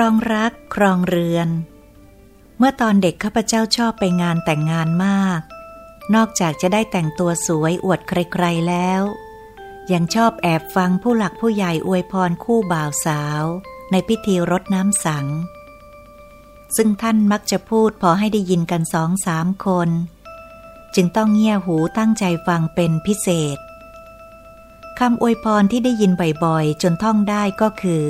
ครองรักครองเรือน เมื่อตอนเด็กข้าพเจ้าชอบไปงานแต่งงานมาก นอกจากจะได้แต่งตัวสวยอวดใครๆแล้ว ยังชอบแอบฟังผู้หลักผู้ใหญ่อวยพรคู่บ่าวสาว ในพิธีรดน้ำสัง ซึ่งท่านมักจะพูดพอให้ได้ยินกันสองสามคน จึงต้องเงี่ยหูตั้งใจฟังเป็นพิเศษคำอวยพรที่ได้ยินบ่อยๆ จนท่องได้ก็คือ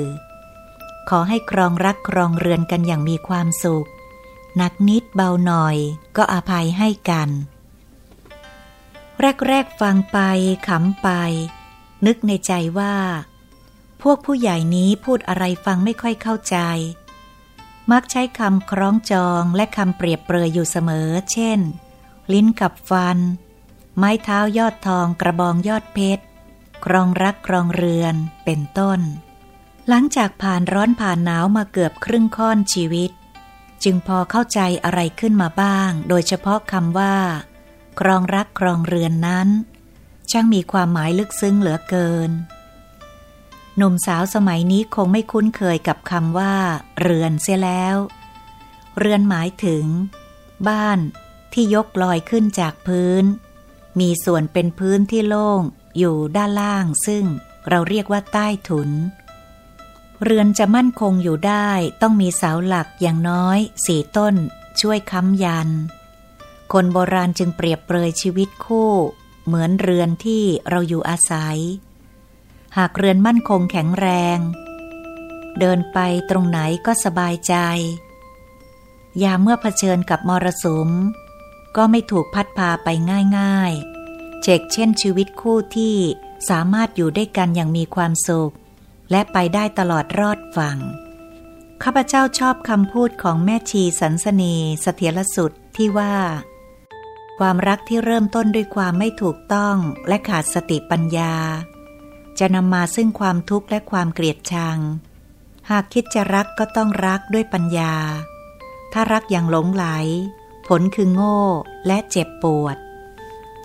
ขอให้ครองรักครองเรือนกันอย่างมีความสุข หนักนิดเบาหน่อยก็อภัยให้กัน แรกๆฟังไปขำไป นึกในใจว่า พวกผู้ใหญ่นี้พูดอะไรฟังไม่ค่อยเข้าใจ มักใช้คำคล้องจองและคำเปรียบเปรยอยู่เสมอ เช่น ลิ้นกับฟัน ไม้เท้ายอดทองกระบองยอดเพชรครองรักครองเรือนเป็นต้น หลังจากผ่านร้อนผ่านหนาวมาเกือบครึ่งค่อนชีวิต จึงพอเข้าใจอะไรขึ้นมาบ้าง โดยเฉพาะคำว่า ครองรักครองเรือนนั้น ช่างมีความหมายลึกซึ้งเหลือเกิน หนุ่มสาวสมัยนี้คงไม่คุ้นเคยกับคำว่า เรือนเสียแล้ว เรือนหมายถึง บ้านที่ยกลอยขึ้นจากพื้น มีส่วนเป็นพื้นที่โล่งอยู่ด้านล่างซึ่งเราเรียกว่าใต้ถุน เรือนจะมั่นคงอยู่ได้ต้องมีเสาหลักอย่างน้อยสี่ต้น ช่วยค้ำยัน คนโบราณจึงเปรียบเปรยชีวิตคู่ เหมือนเรือนที่เราอยู่อาศัย หากเรือนมั่นคงแข็งแรง เดินไปตรงไหนก็สบายใจ ยามเมื่อเผชิญกับมรสุม ก็ไม่ถูกพัดพาไปง่ายๆเชกเช่นชีวิตคู่ที่สามารถอยู่ด้วยกันอย่างมีความสุข และไปได้ตลอดรอดฝั่ง ข้าพเจ้าชอบคำพูดของแม่ชีสันสนีเสถียรสุดที่ว่า ความรักที่เริ่มต้นด้วยความไม่ถูกต้องและขาดสติปัญญา จะนำมาซึ่งความทุกข์และความเกลียดชัง หากคิดจะรักก็ต้องรักด้วยปัญญา ถ้ารักอย่างหลงไหล ผลคือโง่และเจ็บปวด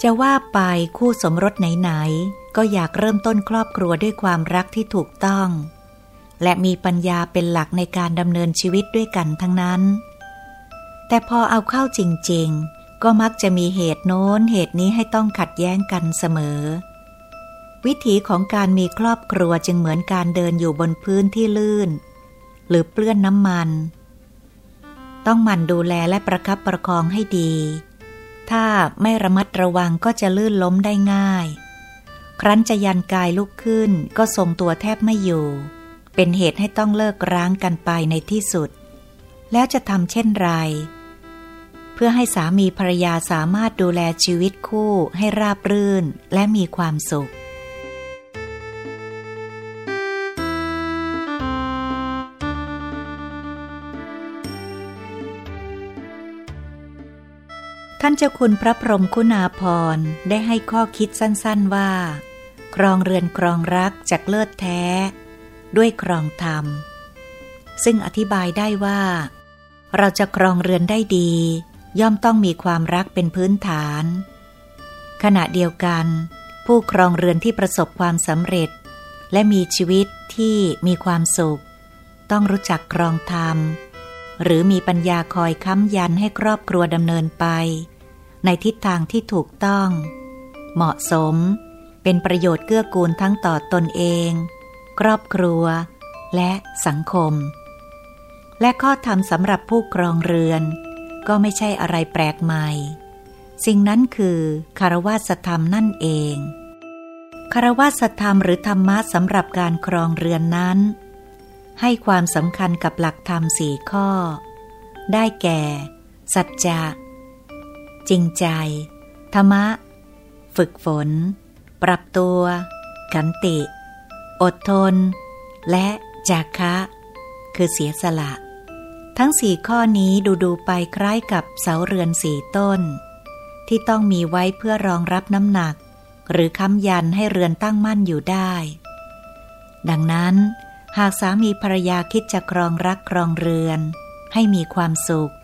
จะว่าไปคู่สมรสไหนๆก็อยากเริ่มต้นครอบครัวด้วยความรักที่ถูกต้อง และมีปัญญาเป็นหลักในการดำเนินชีวิตด้วยกันทั้งนั้น แต่พอเอาเข้าจริงๆ ก็มักจะมีเหตุโน้นเหตุนี้ให้ต้องขัดแย้งกันเสมอ วิถีของการมีครอบครัวจึงเหมือนการเดินอยู่บนพื้นที่ลื่น หรือเปื้อนน้ำมัน ต้องมันดูแลและประคับประคองให้ดี ถ้าไม่ระมัดระวังก็จะลื่นล้มได้ง่าย ครั้นจะยันกายลุกขึ้นก็ทรงตัวแทบไม่อยู่ เป็นเหตุให้ต้องเลิกร้างกันไปในที่สุด แล้วจะทำเช่นไร เพื่อให้สามีภรรยาสามารถดูแลชีวิตคู่ให้ราบรื่นและมีความสุข ท่านเจ้าคุณพระพรหมคุณาภรได้ให้ข้อคิดสั้นๆว่า ครองเรือนครองรักจากเลิศแท้ ด้วยครองธรรม ซึ่งอธิบายได้ว่า เราจะครองเรือนได้ดี ย่อมต้องมีความรักเป็นพื้นฐาน ขณะเดียวกัน ผู้ครองเรือนที่ประสบความสำเร็จ และมีชีวิตที่มีความสุข ต้องรู้จักครองธรรม หรือมีปัญญาคอยค้ำยันให้ครอบครัวดำเนินไป ในทิศทางที่ถูกต้อง เหมาะสม เป็นประโยชน์เกื้อกูลทั้งต่อตนเอง ครอบครัว และสังคม และข้อธรรมสำหรับผู้ครองเรือน ก็ไม่ใช่อะไรแปลกใหม่ สิ่งนั้นคือคารวะสธรรมนั่นเองคารวะสธรรมหรือธรรมะสำหรับการครองเรือนนั้น ให้ความสำคัญกับหลักธรรมสี่ข้อ ได้แก่ สัจจะ จริงใจ ธรรมะ ฝึกฝน ปรับตัว ขันติ อดทน และจากคะ คือเสียสละ ทั้งสี่ข้อนี้ดูดูไปคล้ายกับเสาเรือนสี่ต้น ที่ต้องมีไว้เพื่อรองรับน้ำหนัก หรือค้ำยันให้เรือนตั้งมั่นอยู่ได้ ดังนั้นหากสามีภรรยาคิดจะครองรักครองเรือน ให้มีความสุข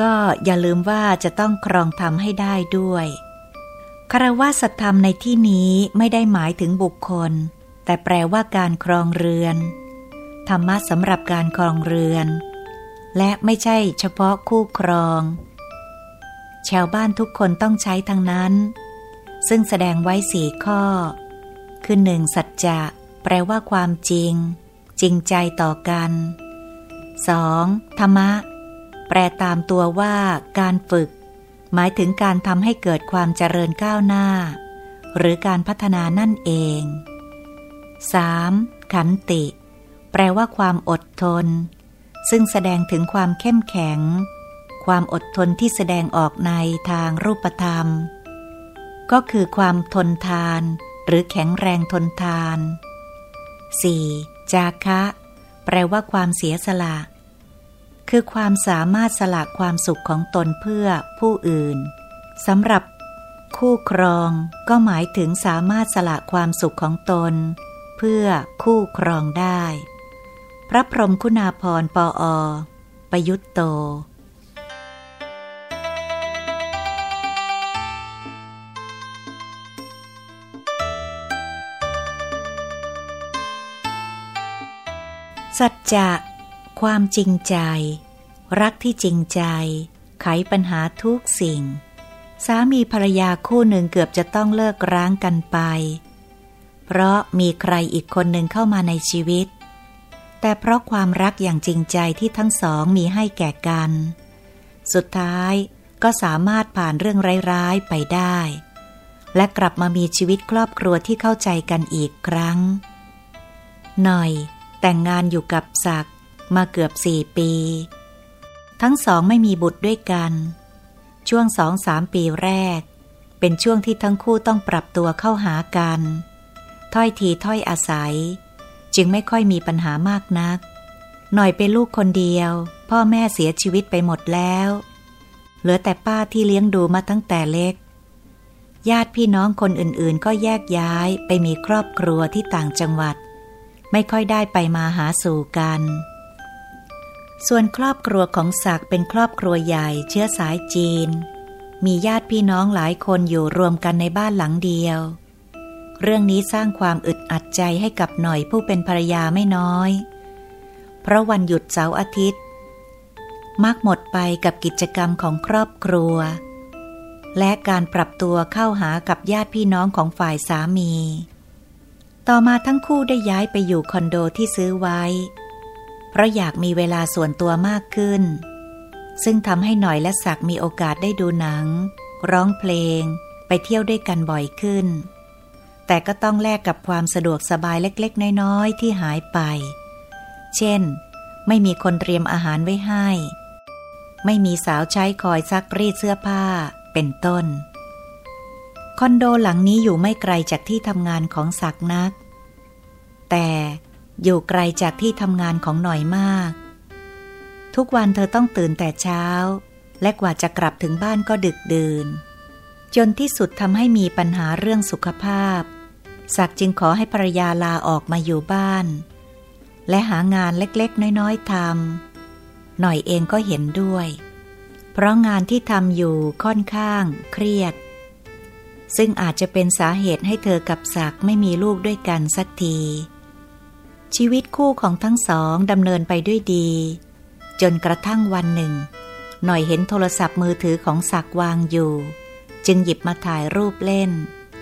ก็อย่าลืมว่าจะต้องครองธรรมให้ได้ด้วยคารวะสัตธรรมในที่นี้ไม่ได้หมายถึงบุคคล แต่แปลว่าการครองเรือน ธรรมะสำหรับการครองเรือน และไม่ใช่เฉพาะคู่ครอง ชาวบ้านทุกคนต้องใช้ทั้งนั้น ซึ่งแสดงไว้สี่ข้อ คือหนึ่งสัจจะ แปลว่าความจริง จริงใจต่อกัน 2. ธรรมะ แปลตามตัวว่าการฝึก หมายถึงการทำให้เกิดความเจริญก้าวหน้า หรือการพัฒนานั่นเอง 3. ขันติ แปลว่าความอดทน ซึ่งแสดงถึงความเข้มแข็ง ความอดทนที่แสดงออกในทางรูปธรรม ก็คือความทนทาน หรือแข็งแรงทนทาน 4. จาคะ แปลว่าความเสียสละ คือความสามารถสละความสุขของตนเพื่อผู้อื่นสำหรับคู่ครองก็หมายถึงสามารถสละความสุขของตน เพื่อคู่ครองได้ พระพรหมคุณาพรปออประยุตโต สัจจะ ความจริงใจ รักที่จริงใจ ไขปัญหาทุกสิ่ง สามีภรรยาคู่หนึ่งเกือบจะต้องเลิกร้างกันไป เพราะมีใครอีกคนหนึ่งเข้ามาในชีวิต แต่เพราะความรักอย่างจริงใจที่ทั้งสองมีให้แก่กัน สุดท้ายก็สามารถผ่านเรื่องร้ายๆไปได้ และกลับมามีชีวิตครอบครัวที่เข้าใจกันอีกครั้ง หน่อยแต่งงานอยู่กับศักด มาเกือบสี่ปี ทั้งสองไม่มีบุตรด้วยกัน ช่วงสองสามปีแรก เป็นช่วงที่ทั้งคู่ต้องปรับตัวเข้าหากัน ถ้อยทีถ้อยอาศัย จึงไม่ค่อยมีปัญหามากนัก หน่อยเป็นลูกคนเดียว พ่อแม่เสียชีวิตไปหมดแล้ว เหลือแต่ป้าที่เลี้ยงดูมาตั้งแต่เล็ก ญาติพี่น้องคนอื่นๆ ก็แยกย้ายไปมีครอบครัวที่ต่างจังหวัดไม่ค่อยได้ไปมาหาสู่กัน ส่วนครอบครัวของศักเป็นครอบครัวใหญ่เชื้อสายจีน มีญาติพี่น้องหลายคนอยู่รวมกันในบ้านหลังเดียว เรื่องนี้สร้างความอึดอัดใจให้กับหน่อยผู้เป็นภรรยาไม่น้อย เพราะวันหยุดเสาร์อาทิตย์ มักหมดไปกับกิจกรรมของครอบครัว และการปรับตัวเข้าหากับญาติพี่น้องของฝ่ายสามี ต่อมาทั้งคู่ได้ย้ายไปอยู่คอนโดที่ซื้อไว้ เพราะอยากมีเวลาส่วนตัวมากขึ้น ซึ่งทำให้หน่อยและศักมีโอกาสได้ดูหนัง ร้องเพลง ไปเที่ยวด้วยกันบ่อยขึ้น แต่ก็ต้องแลกกับความสะดวกสบายเล็กๆ น้อยๆ ที่หายไป เช่น ไม่มีคนเตรียมอาหารไว้ให้ ไม่มีสาวใช้คอยซักรีดเสื้อผ้า เป็นต้น คอนโดหลังนี้อยู่ไม่ไกลจากที่ทำงานของศักนัก แต่ อยู่ไกลจากที่ทำงานของหน่อยมาก ทุกวันเธอต้องตื่นแต่เช้า และกว่าจะกลับถึงบ้านก็ดึกดื่น จนที่สุดทำให้มีปัญหาเรื่องสุขภาพ ศักจึงขอให้ภรรยาลาออกมาอยู่บ้าน และหางานเล็กๆ น้อยๆทำหน่อยเองก็เห็นด้วย เพราะงานที่ทำอยู่ค่อนข้าง เครียด ซึ่งอาจจะเป็นสาเหตุให้เธอกับศักไม่มีลูกด้วยกันสักที ชีวิตคู่ของทั้งสองดำเนินไปด้วยดี จนกระทั่งวันหนึ่ง หน่อยเห็นโทรศัพท์มือถือของศักวางอยู่ จึงหยิบมาถ่ายรูปเล่น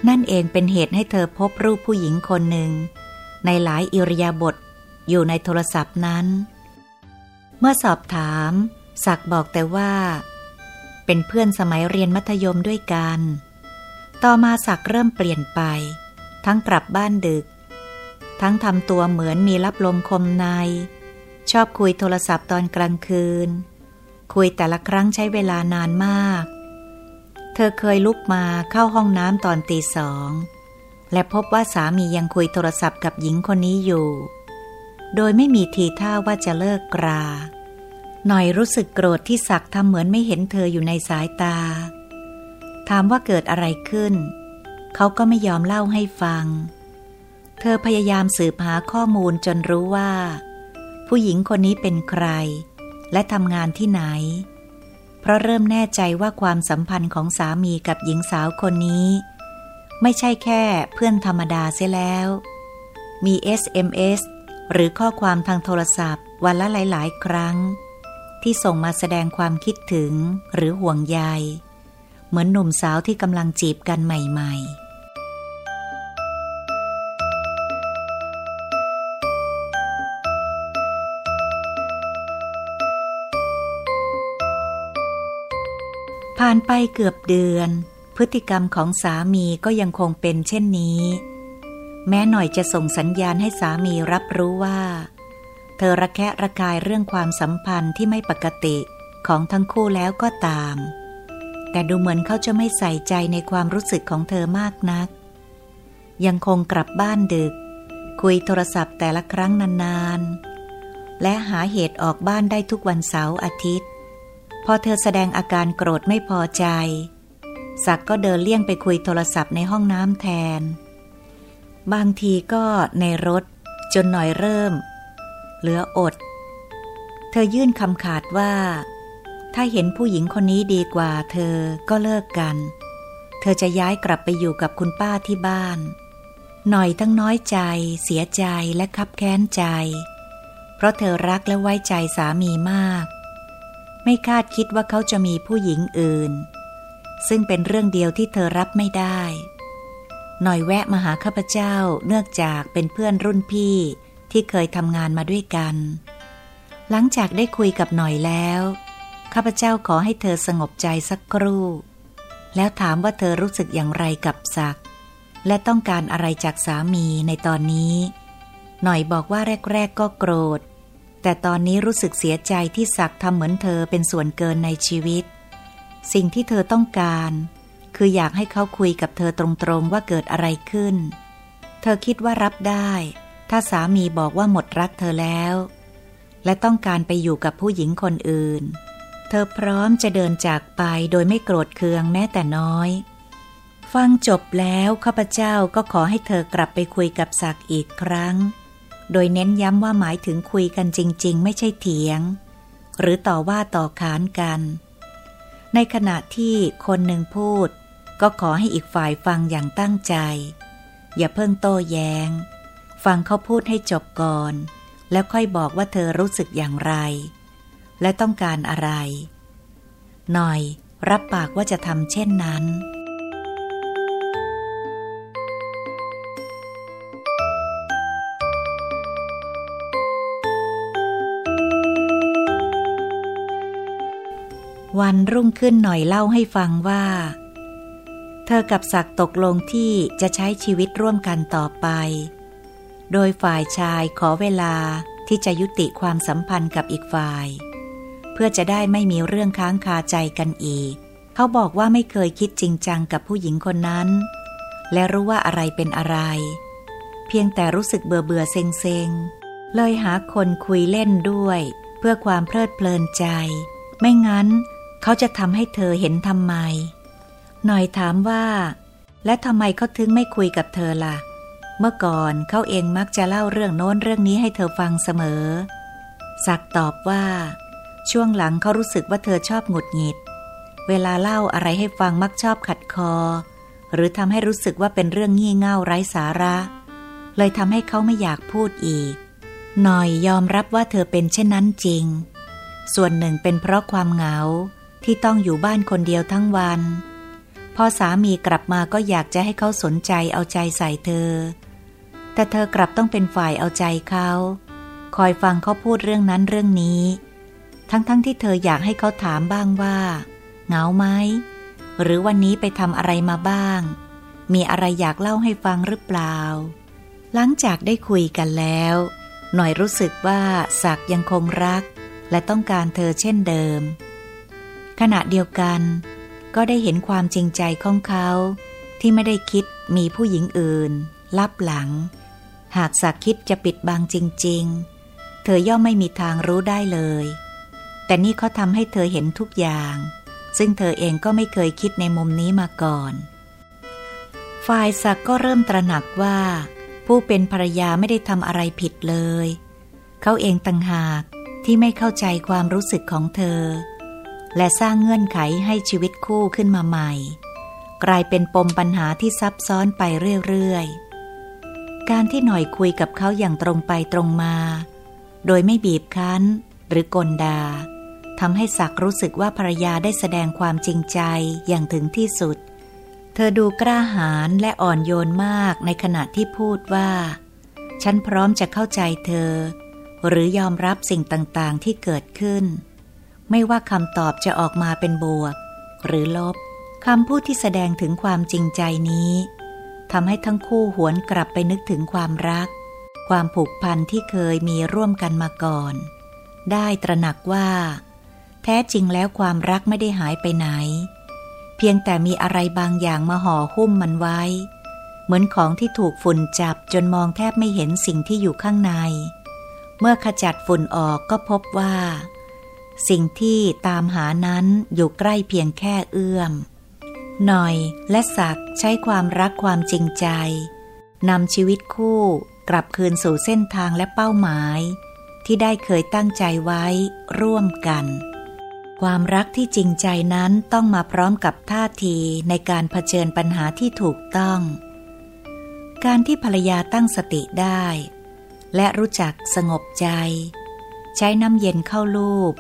นั่นเองเป็นเหตุให้เธอพบรูปผู้หญิงคนหนึ่ง ในหลายอิริยาบถอยู่ในโทรศัพท์นั้น เมื่อสอบถาม ศักบอกแต่ว่า เป็นเพื่อนสมัยเรียนมัธยมด้วยกัน ต่อมาศักเริ่มเปลี่ยนไป ทั้งกลับบ้านดึก ทั้งทำตัวเหมือนมีรับลมคมใน ชอบคุยโทรศัพท์ตอนกลางคืน คุยแต่ละครั้งใช้เวลานานมาก เธอเคยลุกมาเข้าห้องน้ำตอนตีสอง และพบว่าสามียังคุยโทรศัพท์กับหญิงคนนี้อยู่ โดยไม่มีทีท่าว่าจะเลิกกรา หน่อยรู้สึกโกรธที่ศักทำเหมือนไม่เห็นเธออยู่ในสายตา ถามว่าเกิดอะไรขึ้น เขาก็ไม่ยอมเล่าให้ฟัง เธอพยายามสืบหาข้อมูลจนรู้ว่า ผู้หญิงคนนี้เป็นใคร และทำงานที่ไหน เพราะเริ่มแน่ใจว่าความสัมพันธ์ของสามีกับหญิงสาวคนนี้ ไม่ใช่แค่เพื่อนธรรมดาเสียแล้ว มี SMS หรือข้อความทางโทรศัพท์ วันละหลาย ๆ ครั้ง ที่ส่งมาแสดงความคิดถึงหรือห่วงใย เหมือนหนุ่มสาวที่กำลังจีบกันใหม่ ๆ ผ่านไปเกือบเดือน พฤติกรรมของสามีก็ยังคงเป็นเช่นนี้ แม้หน่อยจะส่งสัญญาณให้สามีรับรู้ว่า เธอระแคะระกายเรื่องความสัมพันธ์ที่ไม่ปกติของทั้งคู่แล้วก็ตาม แต่ดูเหมือนเขาจะไม่ใส่ใจในความรู้สึกของเธอมากนัก ยังคงกลับบ้านดึก คุยโทรศัพท์แต่ละครั้งนานๆ และหาเหตุออกบ้านได้ทุกวันเสาร์อาทิตย์ พอเธอแสดงอาการโกรธไม่พอใจ ศักก็เดินเลี่ยงไปคุยโทรศัพท์ในห้องน้ำแทน บางทีก็ในรถ จนหน่อยเริ่ม เหลืออด เธอยื่นคำขาดว่า ถ้าเห็นผู้หญิงคนนี้ดีกว่าเธอก็เลิกกัน เธอจะย้ายกลับไปอยู่กับคุณป้าที่บ้าน หน่อยทั้งน้อยใจ เสียใจและคับแค้นใจ เพราะเธอรักและไว้ใจสามีมาก ไม่คาดคิดว่าเขาจะมีผู้หญิงอื่น ซึ่งเป็นเรื่องเดียวที่เธอรับไม่ได้ หน่อยแวะมาหาข้าพเจ้าเนื่องจากเป็นเพื่อนรุ่นพี่ที่เคยทำงานมาด้วยกัน หลังจากได้คุยกับหน่อยแล้วข้าพเจ้าขอให้เธอสงบใจสักครู่ แล้วถามว่าเธอรู้สึกอย่างไรกับศักและต้องการอะไรจากสามีในตอนนี้ หน่อยบอกว่าแรก ๆ ก็โกรธ แต่ตอนนี้รู้สึกเสียใจที่ศักทำเหมือนเธอเป็นส่วนเกินในชีวิต สิ่งที่เธอต้องการ คืออยากให้เขาคุยกับเธอตรงๆว่าเกิดอะไรขึ้น เธอคิดว่ารับได้ ถ้าสามีบอกว่าหมดรักเธอแล้ว และต้องการไปอยู่กับผู้หญิงคนอื่น เธอพร้อมจะเดินจากไปโดยไม่โกรธเคืองแม้แต่น้อย ฟังจบแล้วข้าพเจ้าก็ขอให้เธอกลับไปคุยกับศักอีกครั้ง โดยเน้นย้ำว่าหมายถึงคุยกันจริง ๆ ไม่ใช่เถียง หรือต่อว่าต่อขานกัน ในขณะที่คนหนึ่งพูด ก็ขอให้อีกฝ่ายฟังอย่างตั้งใจ อย่าเพิ่งโต้แยง้ง ฟังเขาพูดให้จบก่อน แล้วค่อยบอกว่าเธอรู้สึกอย่างไร และต้องการอะไร หน่อยรับปากว่าจะทำเช่นนั้น วันรุ่งขึ้นหน่อยเล่าให้ฟังว่า เธอกับศักตกลงที่จะใช้ชีวิตร่วมกันต่อไป โดยฝ่ายชายขอเวลาที่จะยุติความสัมพันธ์กับอีกฝ่าย เพื่อจะได้ไม่มีเรื่องค้างคาใจกันอีก เขาบอกว่าไม่เคยคิดจริงจังกับผู้หญิงคนนั้น และรู้ว่าอะไรเป็นอะไร เพียงแต่รู้สึกเบื่อเบื่อเซ็งเซ็งเลยหาคนคุยเล่นด้วย เพื่อความเพลิดเพลินใจ ไม่งั้น เขาจะทำให้เธอเห็นทำไม หน่อยถามว่า และทำไมเขาถึงไม่คุยกับเธอละ่ะ เมื่อก่อนเขาเองมักจะเล่าเรื่องโน้นเรื่องนี้ให้เธอฟังเสมอ สักตอบว่า ช่วงหลังเขารู้สึกว่าเธอชอบหงุดหงิด เวลาเล่าอะไรให้ฟังมักชอบขัดคอ หรือทำให้รู้สึกว่าเป็นเรื่องงี่เง่าไร้สาระ เลยทำให้เขาไม่อยากพูดอีก หน่อยยอมรับว่าเธอเป็นเช่นนั้นจริง ส่วนหนึ่งเป็นเพราะความเหงา ที่ต้องอยู่บ้านคนเดียวทั้งวัน พอสามีกลับมาก็อยากจะให้เขาสนใจเอาใจใส่เธอ แต่เธอกลับต้องเป็นฝ่ายเอาใจเขา คอยฟังเขาพูดเรื่องนั้นเรื่องนี้ ทั้งๆทที่เธออยากให้เขาถามบ้างว่า เหงาไหม หรือวันนี้ไปทำอะไรมาบ้าง มีอะไรอยากเล่าให้ฟังหรือเปล่า หลังจากได้คุยกันแล้ว หน่อยรู้สึกว่าศักยังคงรัก และต้องการเธอเช่นเดิม ขณะเดียวกัน ก็ได้เห็นความจริงใจของเขาที่ไม่ได้คิดมีผู้หญิงอื่น ลับหลัง หากสักคิดจะปิดบังจริง ๆ เธอย่อมไม่มีทางรู้ได้เลย แต่นี่เขาทำให้เธอเห็นทุกอย่าง ซึ่งเธอเองก็ไม่เคยคิดในมุมนี้มาก่อน ฝ่ายสักก็เริ่มตระหนักว่า ผู้เป็นภรรยาไม่ได้ทำอะไรผิดเลย เขาเองต่างหากที่ไม่เข้าใจความรู้สึกของเธอ และสร้างเงื่อนไขให้ชีวิตคู่ขึ้นมาใหม่ กลายเป็นปมปัญหาที่ซับซ้อนไปเรื่อยๆ การที่หน่อยคุยกับเขาอย่างตรงไปตรงมา โดยไม่บีบคั้น หรือกลดาทำให้ศักรู้สึกว่าภรรยาได้แสดงความจริงใจอย่างถึงที่สุด เธอดูกล้าหาญและอ่อนโยนมากในขณะที่พูดว่า ฉันพร้อมจะเข้าใจเธอ หรือยอมรับสิ่งต่างๆที่เกิดขึ้น ไม่ว่าคำตอบจะออกมาเป็นบวก หรือลบคำพูดที่แสดงถึงความจริงใจนี้ทำให้ทั้งคู่หวนกลับไปนึกถึงความรัก ความผูกพันที่เคยมีร่วมกันมาก่อน ได้ตระหนักว่า แท้จริงแล้วความรักไม่ได้หายไปไหน เพียงแต่มีอะไรบางอย่างมาห่อหุ้มมันไว้ เหมือนของที่ถูกฝุ่นจับจนมองแทบไม่เห็นสิ่งที่อยู่ข้างใน เมื่อขจัดฝุ่นออกก็พบว่า สิ่งที่ตามหานั้นอยู่ใกล้เพียงแค่เอื้อม หน่อยและศักใช้ความรักความจริงใจนำชีวิตคู่กลับคืนสู่เส้นทางและเป้าหมาย ที่ได้เคยตั้งใจไว้ร่วมกัน ความรักที่จริงใจนั้นต้องมาพร้อมกับท่าทีในการเผชิญปัญหาที่ถูกต้อง การที่ภรรยาตั้งสติได้ และรู้จักสงบใจ ใช้น้ำเย็นเข้าลูบ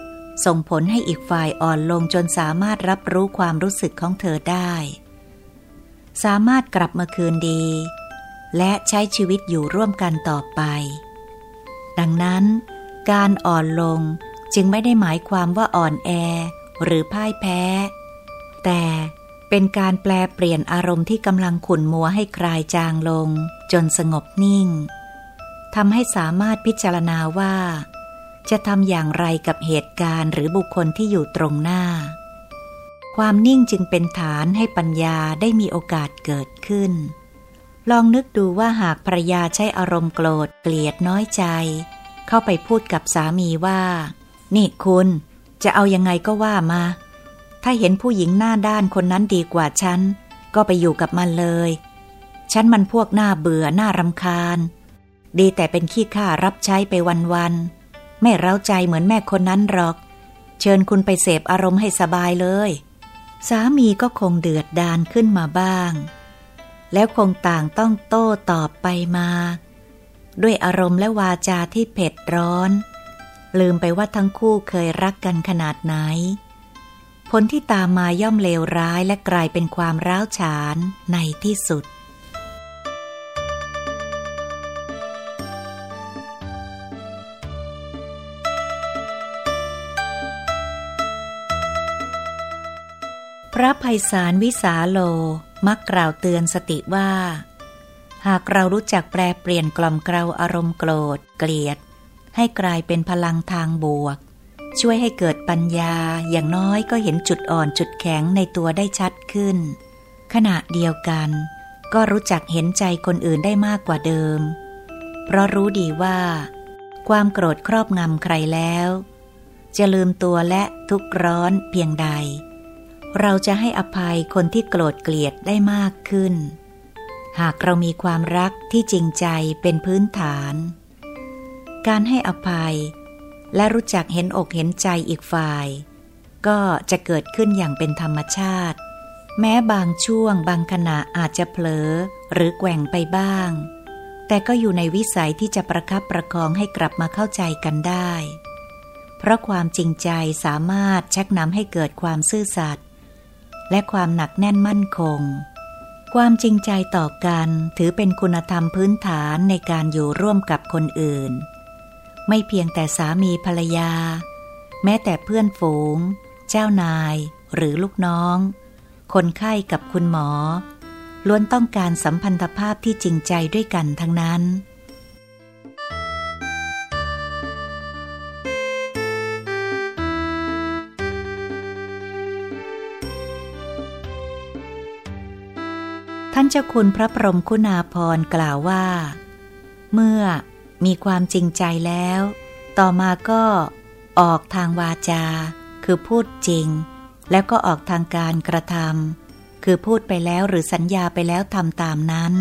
ส่งผลให้อีกฝ่ายอ่อนลงจนสามารถรับรู้ความรู้สึกของเธอได้ สามารถกลับมาคืนดี และใช้ชีวิตอยู่ร่วมกันต่อไป ดังนั้น การอ่อนลงจึงไม่ได้หมายความว่าอ่อนแอ หรือพ่ายแพ้ แต่เป็นการแปลเปลี่ยนอารมณ์ที่กำลังขุ่นมัวให้คลายจางลง จนสงบนิ่งทำให้สามารถพิจารณาว่า จะทำอย่างไรกับเหตุการณ์หรือบุคคลที่อยู่ตรงหน้า ความนิ่งจึงเป็นฐานให้ปัญญาได้มีโอกาสเกิดขึ้น ลองนึกดูว่าหากภรรยาใช้อารมณ์โกรธเกลียดน้อยใจ เข้าไปพูดกับสามีว่า นี่คุณจะเอายังไงก็ว่ามา ถ้าเห็นผู้หญิงหน้าด้านคนนั้นดีกว่าฉัน ก็ไปอยู่กับมันเลย ฉันมันพวกหน้าเบื่อหน้ารำคาญ ดีแต่เป็นขี้ข้ารับใช้ไปวันๆ ไม่เร้าใจเหมือนแม่คนนั้นหรอก เชิญคุณไปเสพอารมณ์ให้สบายเลย สามีก็คงเดือดดานขึ้นมาบ้าง แล้วคงต่างต้องโต้ตอบไปมา ด้วยอารมณ์และวาจาที่เผ็ดร้อน ลืมไปว่าทั้งคู่เคยรักกันขนาดไหน ผลที่ตามมาย่อมเลวร้ายและกลายเป็นความร้าวฉานในที่สุด ระภัยสารวิสาโลมักกล่าวเตือนสติว่า หากเรารู้จักแปลเปลี่ยนกล่อมเกลาอารมณ์โกรธ เกลียด ให้กลายเป็นพลังทางบวก ช่วยให้เกิดปัญญาอย่างน้อยก็เห็นจุดอ่อนจุดแข็งในตัวได้ชัดขึ้น ขณะเดียวกัน ก็รู้จักเห็นใจคนอื่นได้มากกว่าเดิม เพราะรู้ดีว่า ความโกรธครอบงำใครแล้ว จะลืมตัวและทุกร้อนเพียงใด เราจะให้อภัยคนที่โกรธเกลียดได้มากขึ้น หากเรามีความรักที่จริงใจเป็นพื้นฐาน การให้อภัย และรู้จักเห็นอกเห็นใจอีกฝ่าย ก็จะเกิดขึ้นอย่างเป็นธรรมชาติ แม้บางช่วงบางขณะอาจจะเผลอหรือแกว่งไปบ้าง แต่ก็อยู่ในวิสัยที่จะประคับประคองให้กลับมาเข้าใจกันได้ เพราะความจริงใจสามารถชักนำให้เกิดความซื่อสัตย์ และความหนักแน่นมั่นคง ความจริงใจต่อกันถือเป็นคุณธรรมพื้นฐานในการอยู่ร่วมกับคนอื่น ไม่เพียงแต่สามีภรรยา แม้แต่เพื่อนฝูง เจ้านายหรือลูกน้อง คนไข้กับคุณหมอ ล้วนต้องการสัมพันธภาพที่จริงใจด้วยกันทั้งนั้นานเจ้าคุณพระพรมคุณาภรณ์กล่าวว่า เมื่อมีความจริงใจแล้ว ต่อมาก็ออกทางวาจา คือพูดจริง แล้วก็ออกทางการกระทำคือพูดไปแล้วหรือสัญญาไปแล้วทำตามนั้น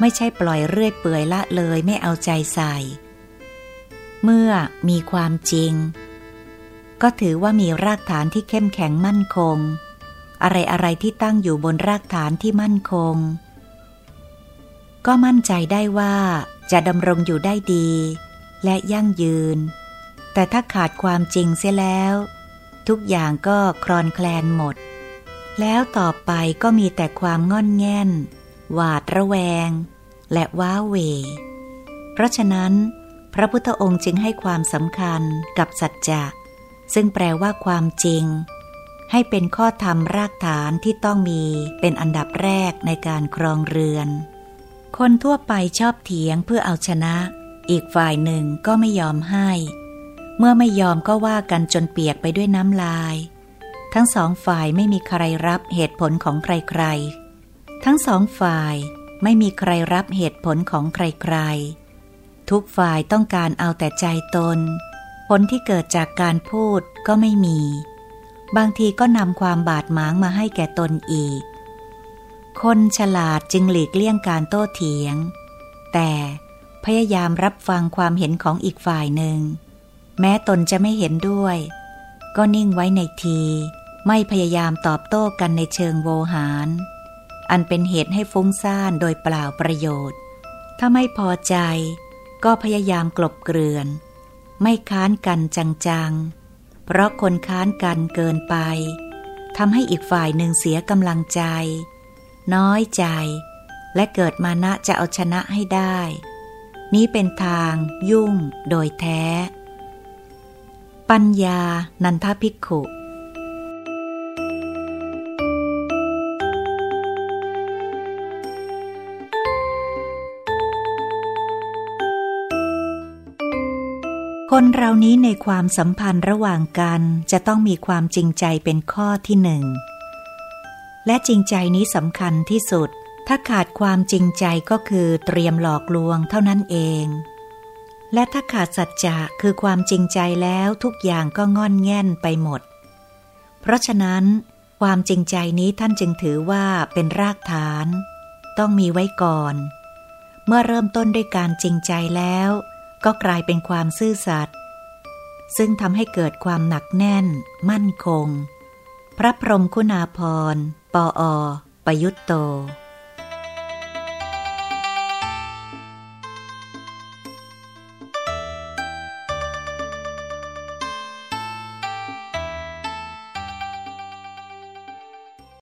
ไม่ใช่ปล่อยเรื่อยเปื่อยละเลยไม่เอาใจใส่ เมื่อมีความจริง ก็ถือว่ามีรากฐานที่เข้มแข็งมั่นคง อะไรอะไรที่ตั้งอยู่บนรากฐานที่มั่นคง ก็มั่นใจได้ว่าจะดำรงอยู่ได้ดี และยั่งยืน แต่ถ้าขาดความจริงเสียแล้ว ทุกอย่างก็คลอนแคลนหมด แล้วต่อไปก็มีแต่ความง่อนแง่น หวาดระแวง และว้าเว เพราะฉะนั้น พระพุทธองค์จึงให้ความสำคัญกับสัจจะซึ่งแปลว่าความจริง ให้เป็นข้อธรรมรากฐานที่ต้องมีเป็นอันดับแรกในการครองเรือน คนทั่วไปชอบเถียงเพื่อเอาชนะ อีกฝ่ายหนึ่งก็ไม่ยอมให้ เมื่อไม่ยอมก็ว่ากันจนเปียกไปด้วยน้ำลาย ทั้งสองฝ่ายไม่มีใครรับเหตุผลของใครๆ ทั้งสองฝ่ายไม่มีใครรับเหตุผลของใครๆ ทุกฝ่ายต้องการเอาแต่ใจตน ผลที่เกิดจากการพูดก็ไม่มี บางทีก็นำความบาดหมางมาให้แก่ตนอีก คนฉลาดจึงหลีกเลี่ยงการโต้เถียง แต่พยายามรับฟังความเห็นของอีกฝ่ายหนึ่ง แม้ตนจะไม่เห็นด้วย ก็นิ่งไว้ในที ไม่พยายามตอบโต้กันในเชิงโวหาร อันเป็นเหตุให้ฟุ้งซ่านโดยเปล่าประโยชน์ ถ้าไม่พอใจ ก็พยายามกลบเกลื่อน ไม่ค้านกันจังๆ เพราะคนค้านกันเกินไปทำให้อีกฝ่ายหนึ่งเสียกำลังใจ น้อยใจ และเกิดมานะจะเอาชนะให้ได้ นี้เป็นทางยุ่งโดยแท้ ปัญญา นันทภิกขุ คนเรานี้ในความสัมพันธ์ระหว่างกันจะต้องมีความจริงใจเป็นข้อที่หนึ่ง และจริงใจนี้สำคัญที่สุด ถ้าขาดความจริงใจก็คือเตรียมหลอกลวงเท่านั้นเอง และถ้าขาดสัจจะคือความจริงใจแล้วทุกอย่างก็งอนแง่นไปหมด เพราะฉะนั้น ความจริงใจนี้ท่านจึงถือว่าเป็นรากฐาน ต้องมีไว้ก่อน เมื่อเริ่มต้นด้วยการจริงใจแล้ว ก็กลายเป็นความซื่อสัตย์ซึ่งทำให้เกิดความหนักแน่น มั่นคง พระพรหมคุณาภรณ์ ปออประยุตโต